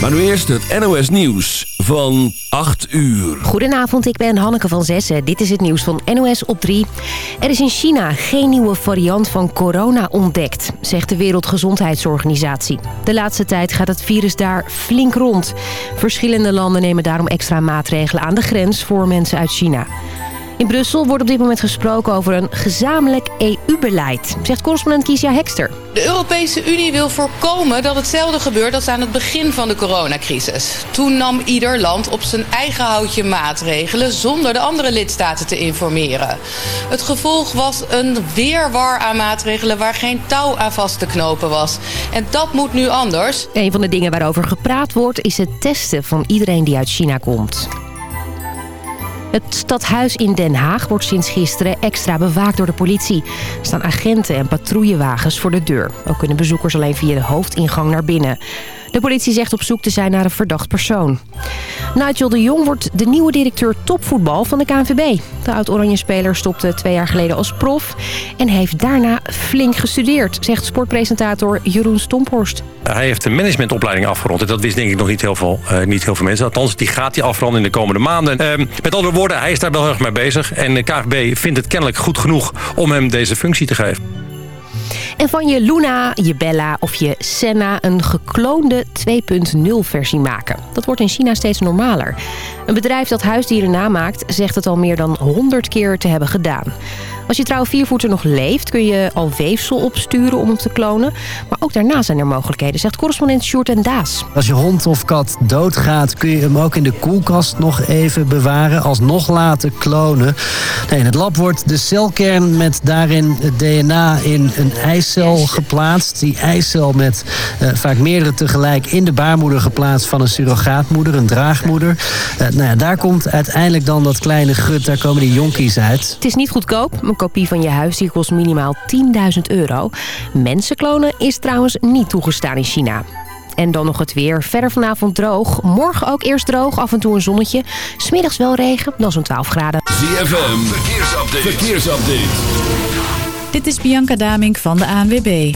Maar nu eerst het NOS Nieuws van 8 uur. Goedenavond, ik ben Hanneke van Zessen. Dit is het nieuws van NOS op 3. Er is in China geen nieuwe variant van corona ontdekt, zegt de Wereldgezondheidsorganisatie. De laatste tijd gaat het virus daar flink rond. Verschillende landen nemen daarom extra maatregelen aan de grens voor mensen uit China. In Brussel wordt op dit moment gesproken over een gezamenlijk EU-beleid, zegt correspondent Kiesja Hekster. De Europese Unie wil voorkomen dat hetzelfde gebeurt als aan het begin van de coronacrisis. Toen nam ieder land op zijn eigen houtje maatregelen zonder de andere lidstaten te informeren. Het gevolg was een weerwar aan maatregelen waar geen touw aan vast te knopen was. En dat moet nu anders. Een van de dingen waarover gepraat wordt is het testen van iedereen die uit China komt. Het stadhuis in Den Haag wordt sinds gisteren extra bewaakt door de politie. Er staan agenten en patrouillewagens voor de deur. Ook kunnen bezoekers alleen via de hoofdingang naar binnen. De politie zegt op zoek te zijn naar een verdacht persoon. Nigel de Jong wordt de nieuwe directeur topvoetbal van de KNVB. De oud-Oranje-speler stopte twee jaar geleden als prof... en heeft daarna flink gestudeerd, zegt sportpresentator Jeroen Stomphorst. Hij heeft een managementopleiding afgerond. En dat wist denk ik nog niet heel veel, uh, niet heel veel mensen. Althans, die gaat hij afronden in de komende maanden. Uh, met andere woorden, hij is daar wel erg mee bezig. En de KNVB vindt het kennelijk goed genoeg om hem deze functie te geven. En van je Luna, je Bella of je Senna een gekloonde 2.0 versie maken. Dat wordt in China steeds normaler. Een bedrijf dat huisdieren namaakt zegt het al meer dan 100 keer te hebben gedaan. Als je trouwe viervoeter nog leeft, kun je al weefsel opsturen om hem te klonen. Maar ook daarna zijn er mogelijkheden, zegt correspondent Sjoerd en Daas. Als je hond of kat doodgaat, kun je hem ook in de koelkast nog even bewaren. Alsnog laten klonen. Nee, in het lab wordt de celkern met daarin het DNA in een eicel geplaatst. Die eicel met uh, vaak meerdere tegelijk in de baarmoeder geplaatst van een surrogaatmoeder, een draagmoeder. Uh, nou ja, daar komt uiteindelijk dan dat kleine gut, daar komen die jonkies uit. Het is niet goedkoop. Een kopie van je huisdier kost minimaal 10.000 euro. Mensen klonen is trouwens niet toegestaan in China. En dan nog het weer. Verder vanavond droog. Morgen ook eerst droog, af en toe een zonnetje. Smiddags wel regen, dan zo'n 12 graden. ZFM, verkeersupdate. verkeersupdate. Dit is Bianca Damink van de ANWB.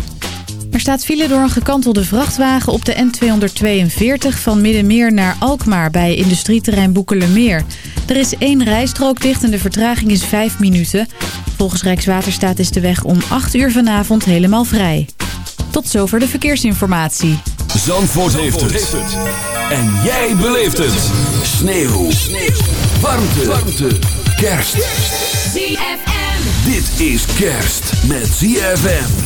Er staat file door een gekantelde vrachtwagen op de N242 van Middenmeer naar Alkmaar bij industrieterrein Boekelermeer. Er is één rijstrook dicht en de vertraging is 5 minuten. Volgens Rijkswaterstaat is de weg om 8 uur vanavond helemaal vrij. Tot zover de verkeersinformatie. Zandvoort, heeft, het. En jij beleeft het. Sneeuw. Sneeuw. Warmte. Warmte. Kerst. ZFM. Dit is kerst met ZFM.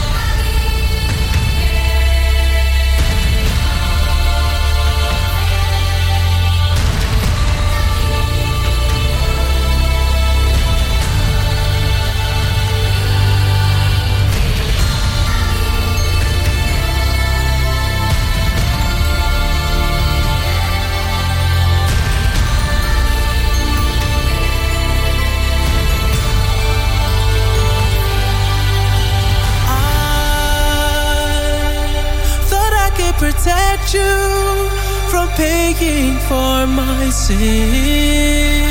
Protect you from paying for my sins.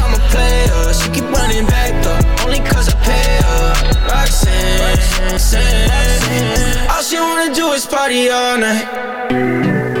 running back though, only cause I pay her. Roxanne, Roxanne. All she wanna do is party all night.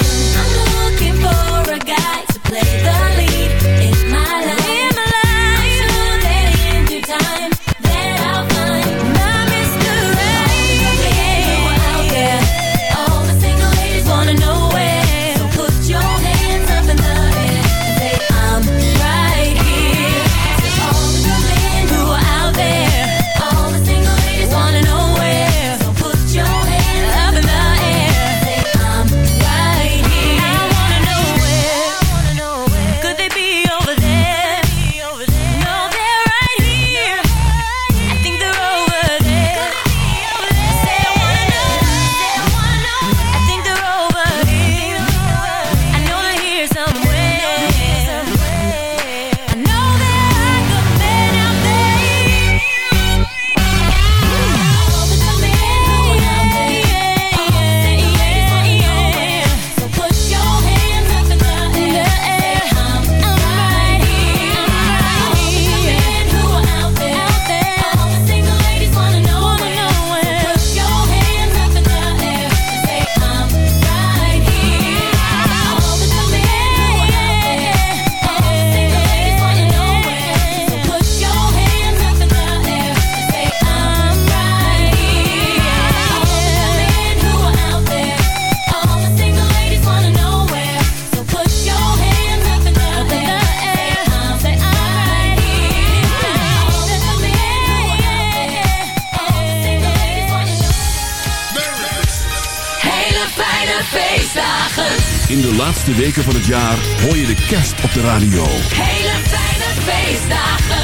Weken van het jaar hoor je de kerst op de radio. Hele fijne feestdagen.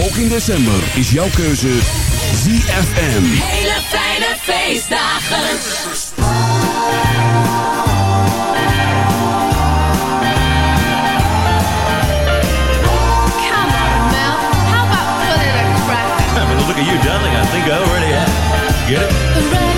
Ook in december is jouw keuze ZFM. Hele fijne feestdagen. Come on, Mel. How about putting a cracker? well, look at you, darling. I think I already have. Get it?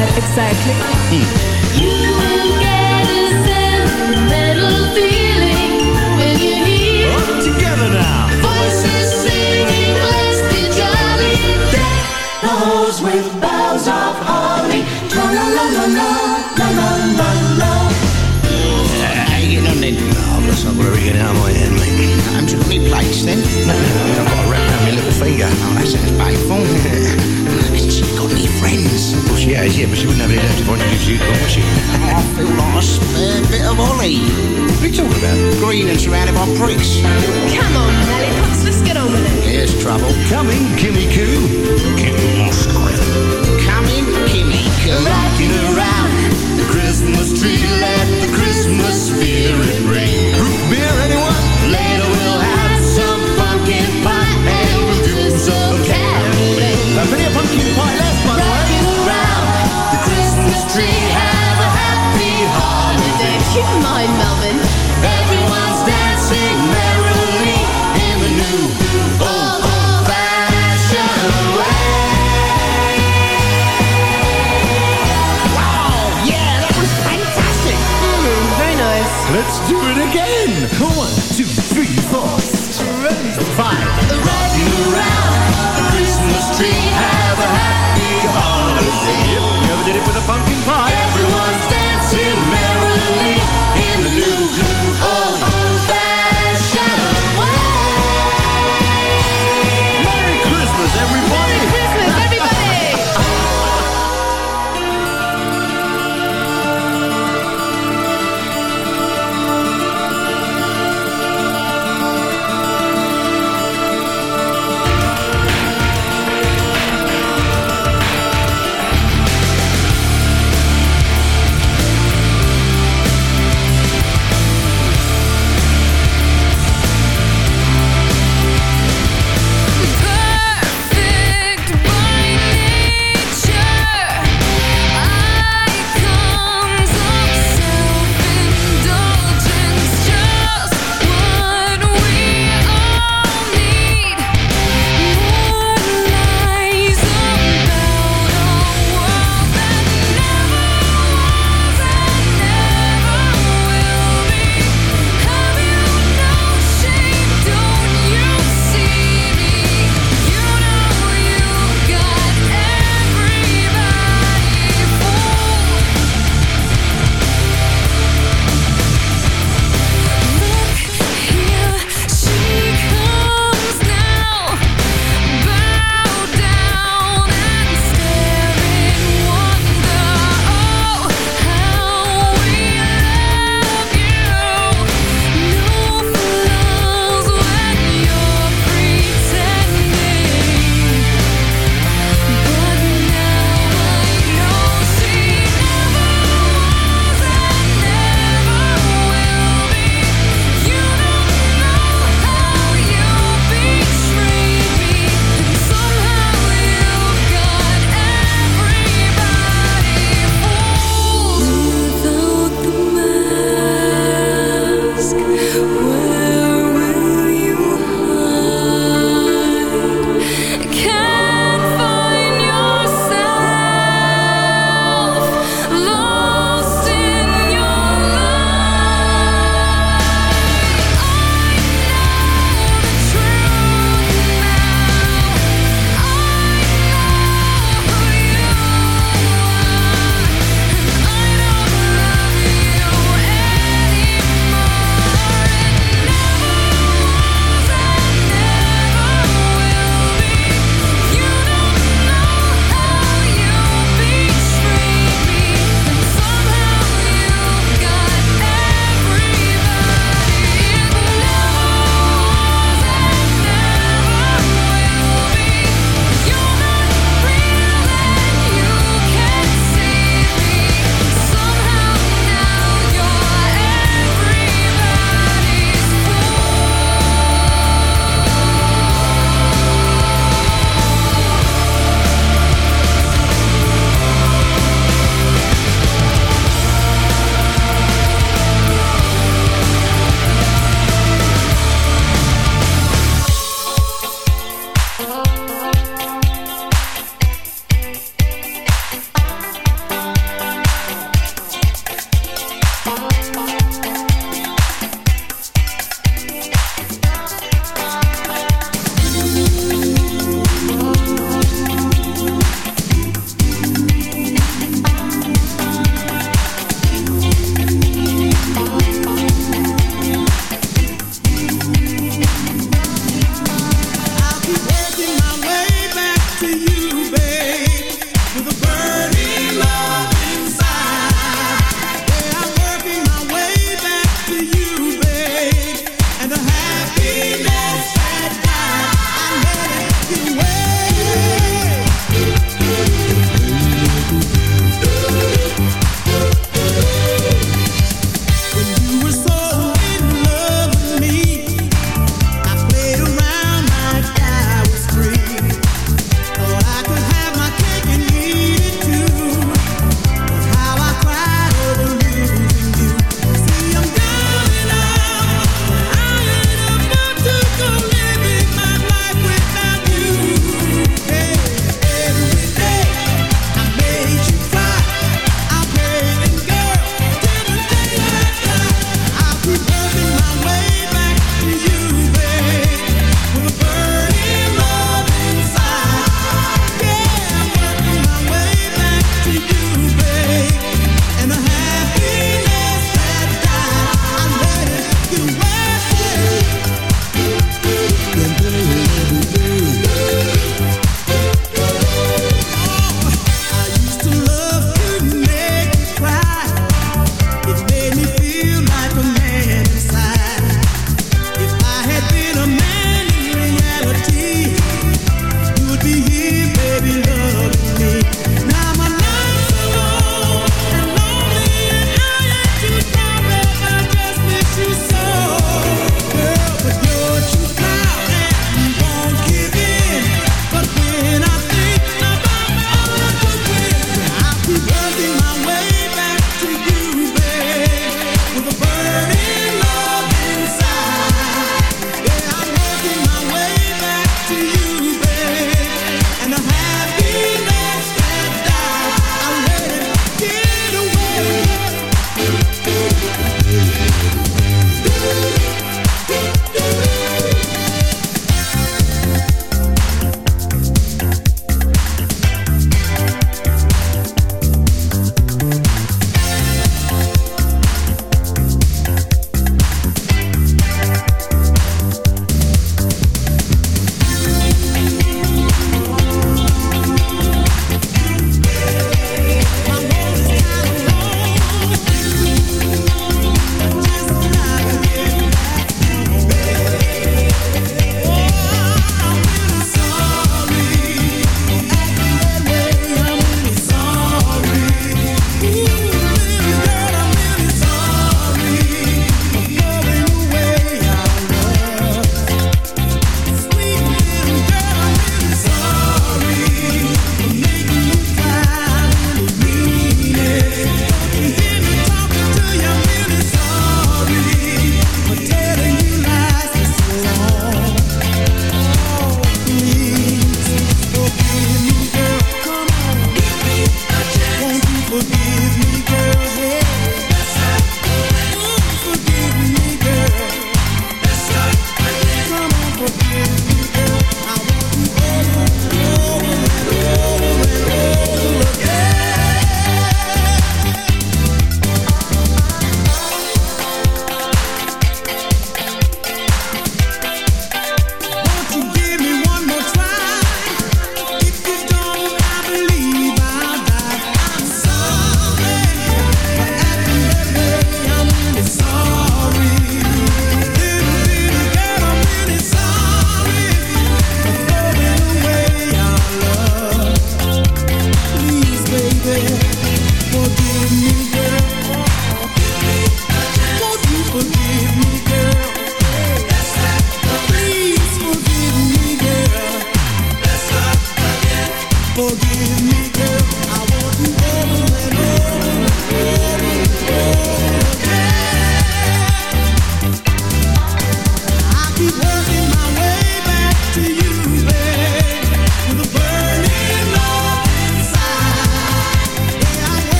That exactly? Hmm. You will get a sentimental feeling when you hear Together now. voices singing, "Let's be jolly." Deck with boughs of holly. La la la la la la la la la. You getting on then? I've got some blurry getting out my head, mate. I'm to me then? No, no, I've got a wrap around my little finger. Oh, that sounds painful. Has she got any friends? Well, she has, yeah, but she wouldn't have any left if I introduced you to her, would she? I feel like a spare bit of Ollie. What are you talking about? Green and surrounded by pricks. Come on, Lollipops, let's get on with it. Here's trouble. Coming, Kimmy Coo. Kimmy Moscow. Coming, Kimmy Coo. Rocking around the Christmas tree, let the Christmas spirit ring. Root beer, mind, Melvin. Everyone's dancing merrily in the new old, old fashioned way. Wow, yeah, that was fantastic. Mm, very nice. Let's do it again. One, two, three, four, five.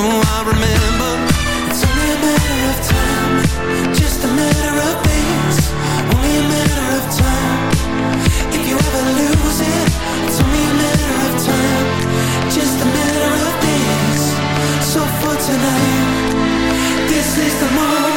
I remember. It's only a matter of time, just a matter of days, only a matter of time. If you ever lose it, it's only a matter of time, just a matter of days. So for tonight, this is the moment.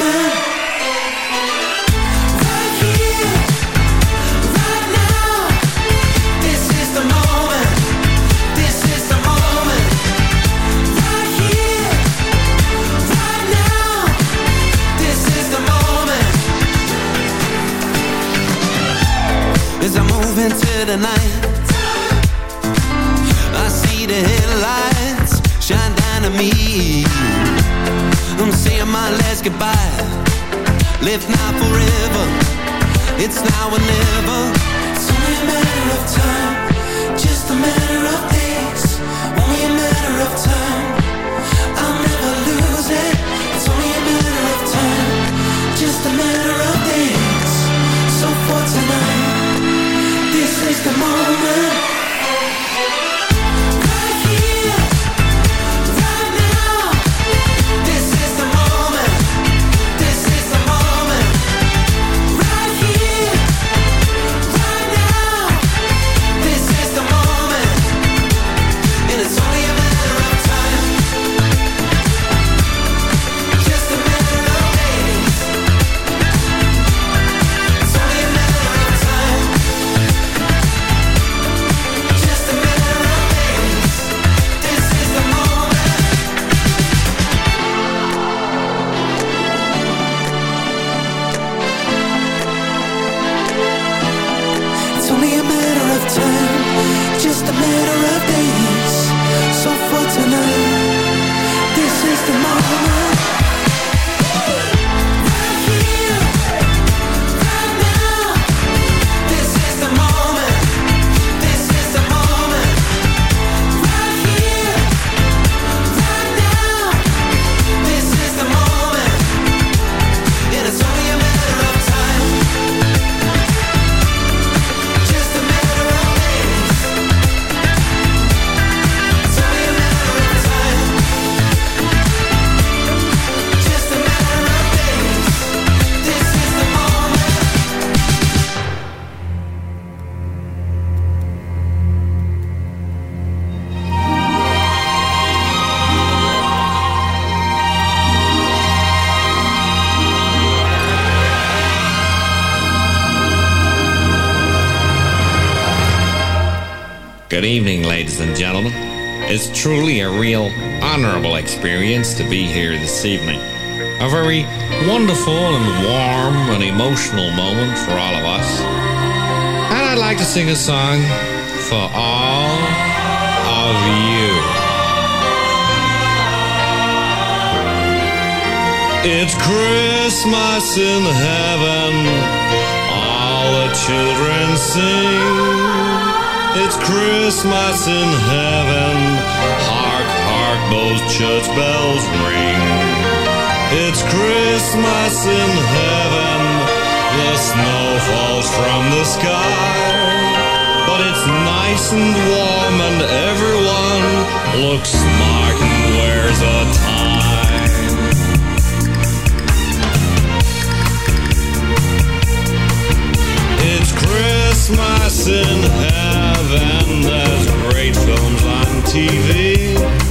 I see the headlights shine down me. I'm saying my last goodbye. Live now forever. It's now or never. It's only a matter of time. Just a matter of days. The moment. This evening. A very wonderful and warm and emotional moment for all of us. And I'd like to sing a song for all of you. It's Christmas in heaven, all the children sing. It's Christmas in heaven. Hark, hark, those church bells ring. It's Christmas in heaven. The snow falls from the sky. But it's nice and warm, and everyone looks smart and wears a tie. It's Christmas in heaven. There's great films on TV.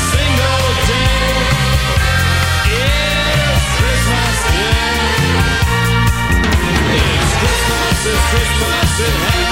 Christmas in heaven. Né?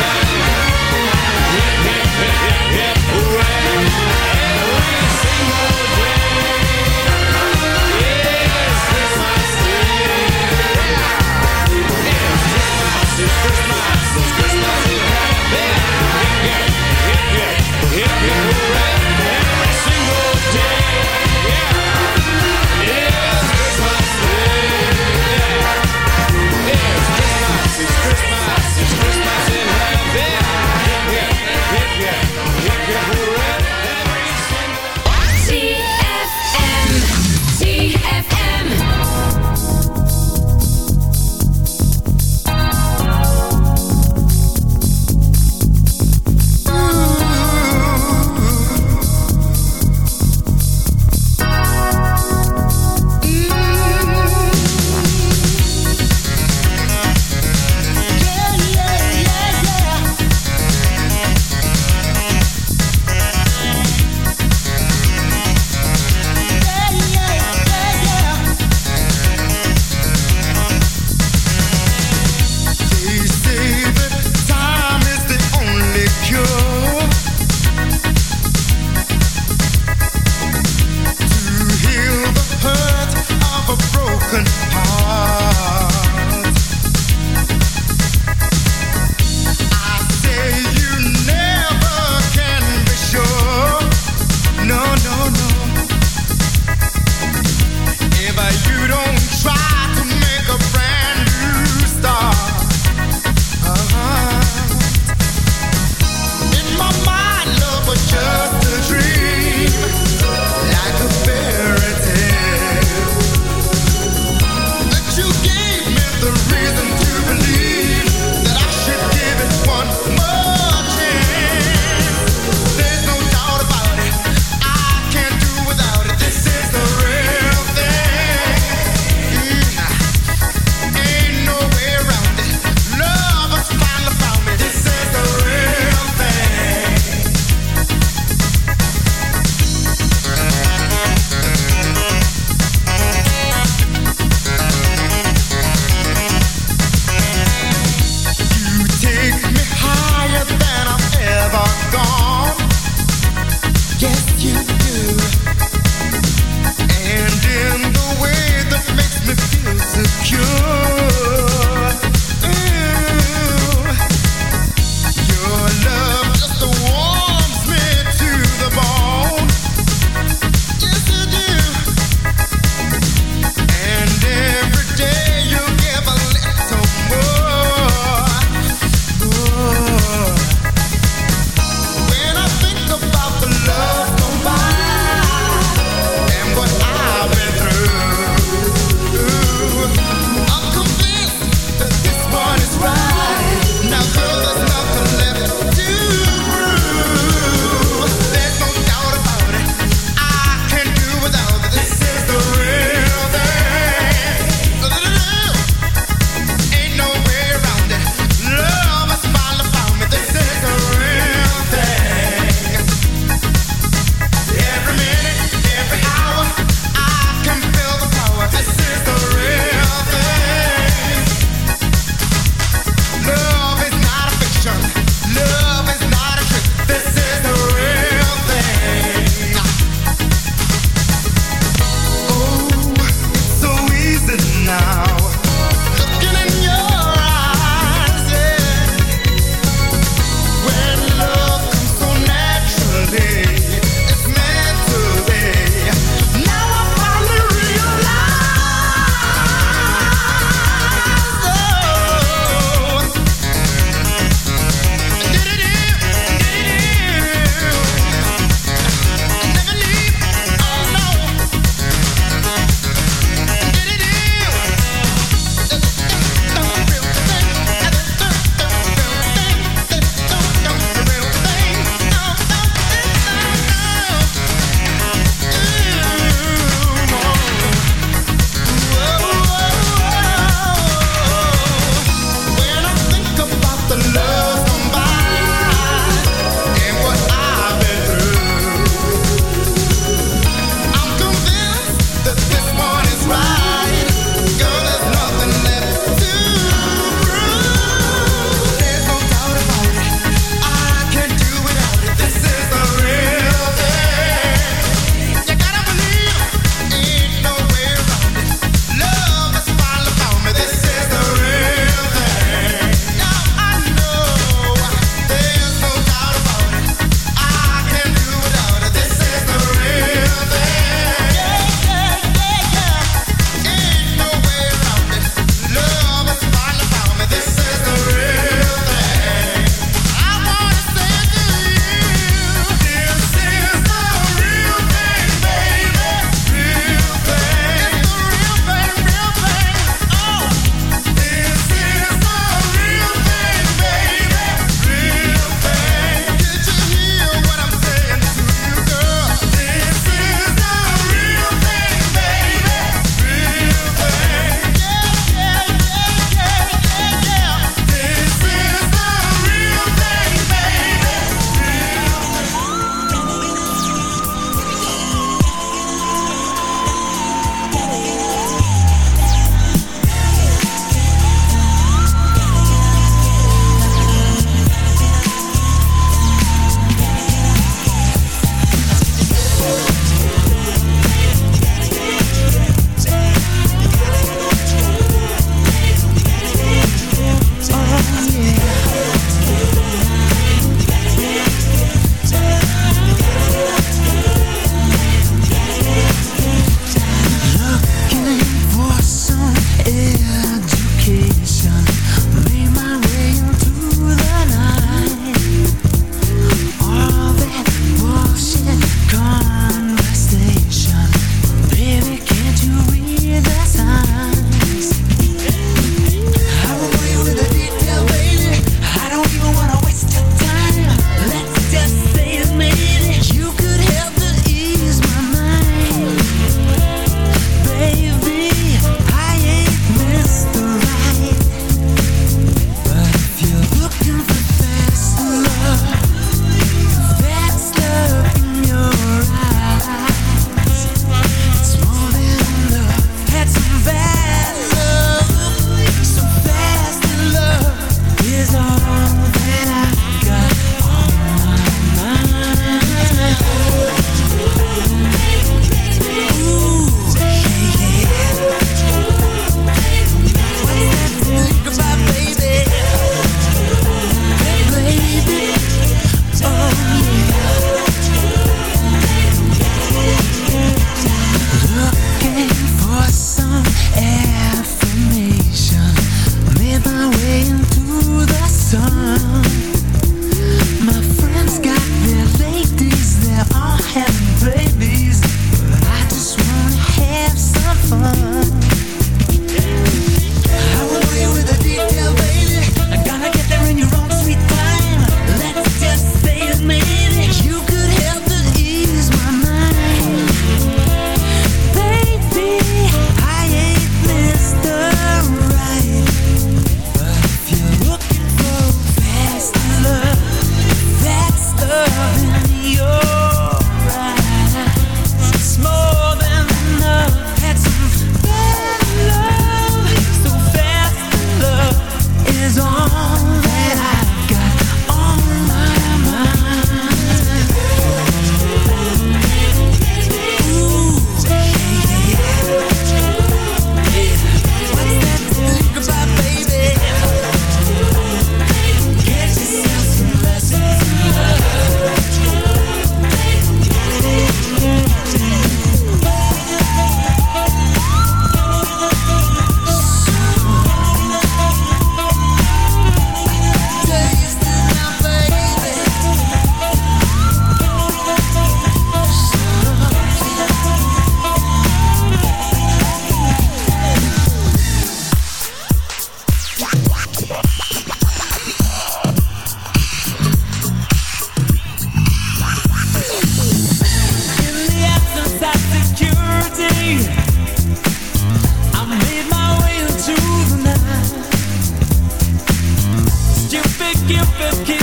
Cupid keeps on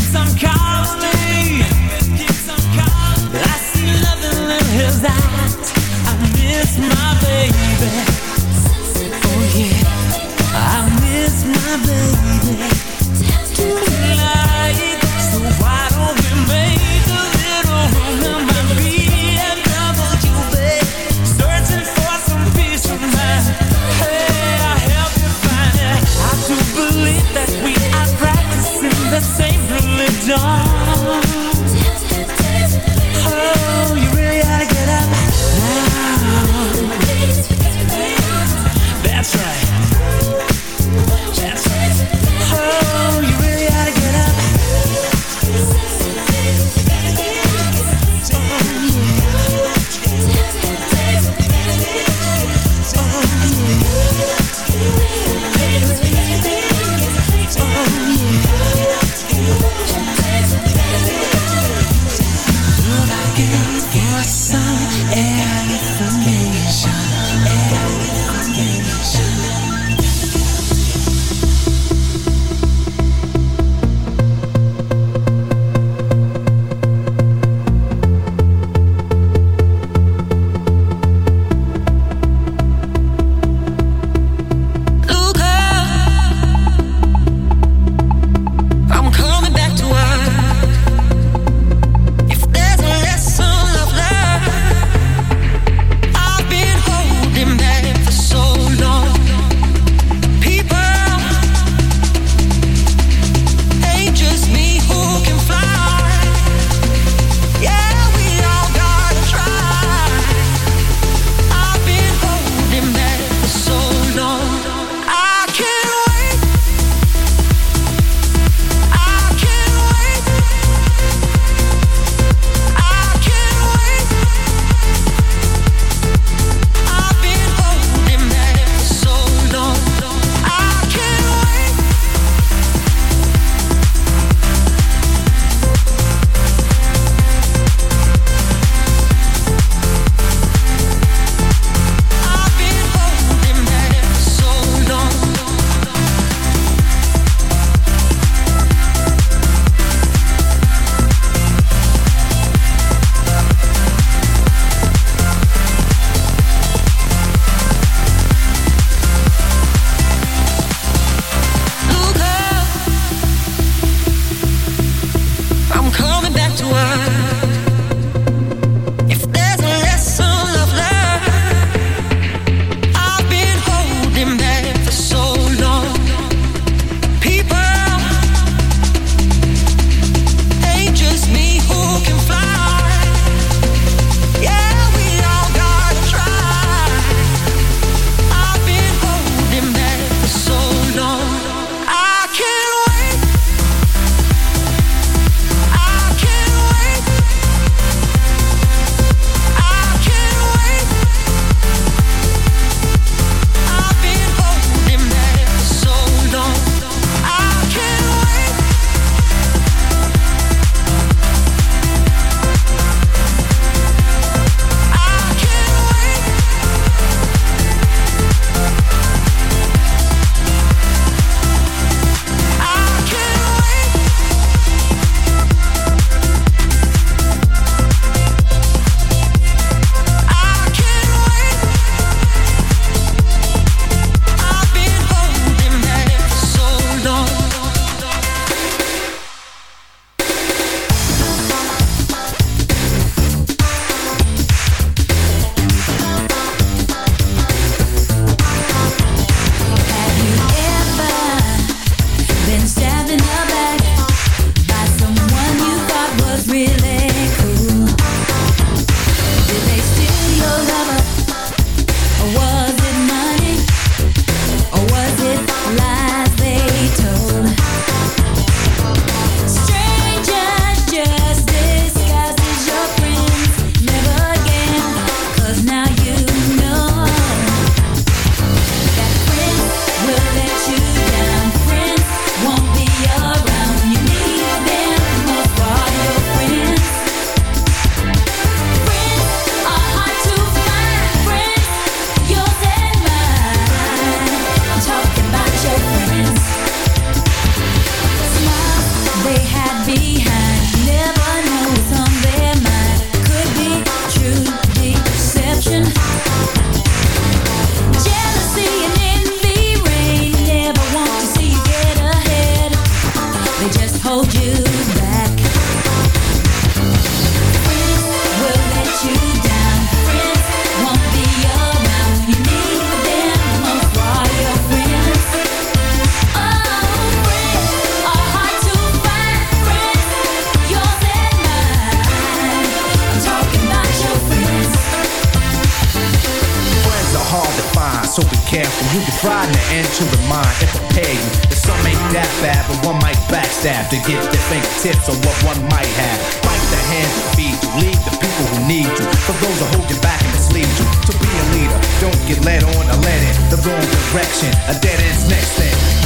so be careful. You can try to enter the mind and prepare you. That some ain't that bad, but one might backstab to get their fingertips on what one might have. Bite the hand that feed you, lead the people who need you. For those who hold you back and mislead you. To be a leader, don't get led on or led in the wrong direction. A dead end's next thing.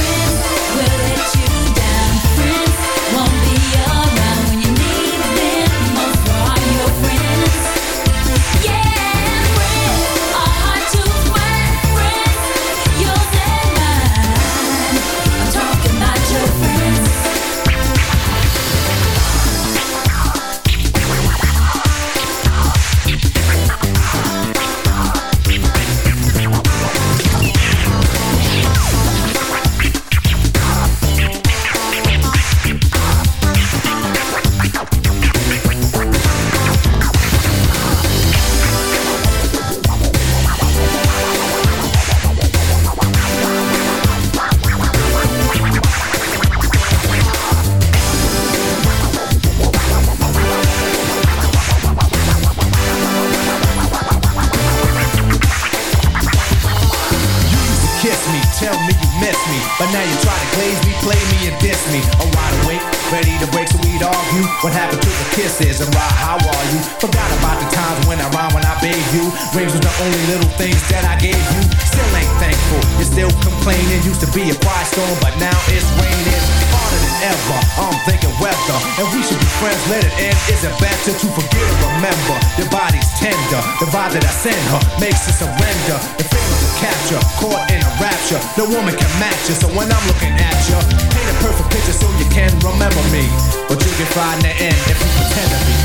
Rings was the only little things that I gave you. Still ain't thankful, you're still complaining. Used to be a quiet storm, but now it's raining harder than ever. I'm thinking weather, and we should be friends. Let it end. Is it better to forget or remember? Your body's tender. The vibe that I send her makes her surrender. The feelings to capture, caught in a rapture. No woman can match you. So when I'm looking at you, paint a perfect picture so you can remember me. But you can find the end if you pretend to be.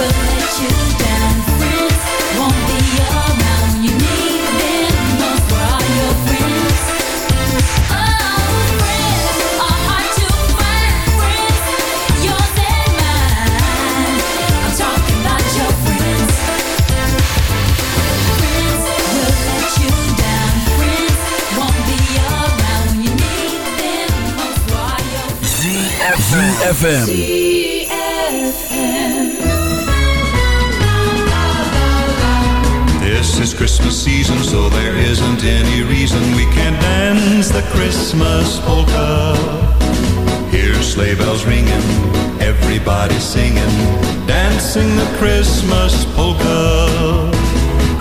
Friends will let you down. Friends won't be around you need them most. For all your ZFM. This is Christmas season, so there isn't any reason we can't dance the Christmas polka. Hear sleigh bells ringing, everybody singing, dancing the Christmas polka.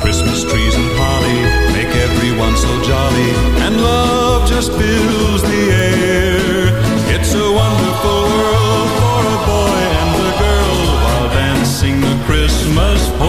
Christmas trees and holly make everyone so jolly, and love just fills the air. It's a wonderful world for a boy and a girl while dancing the Christmas polka.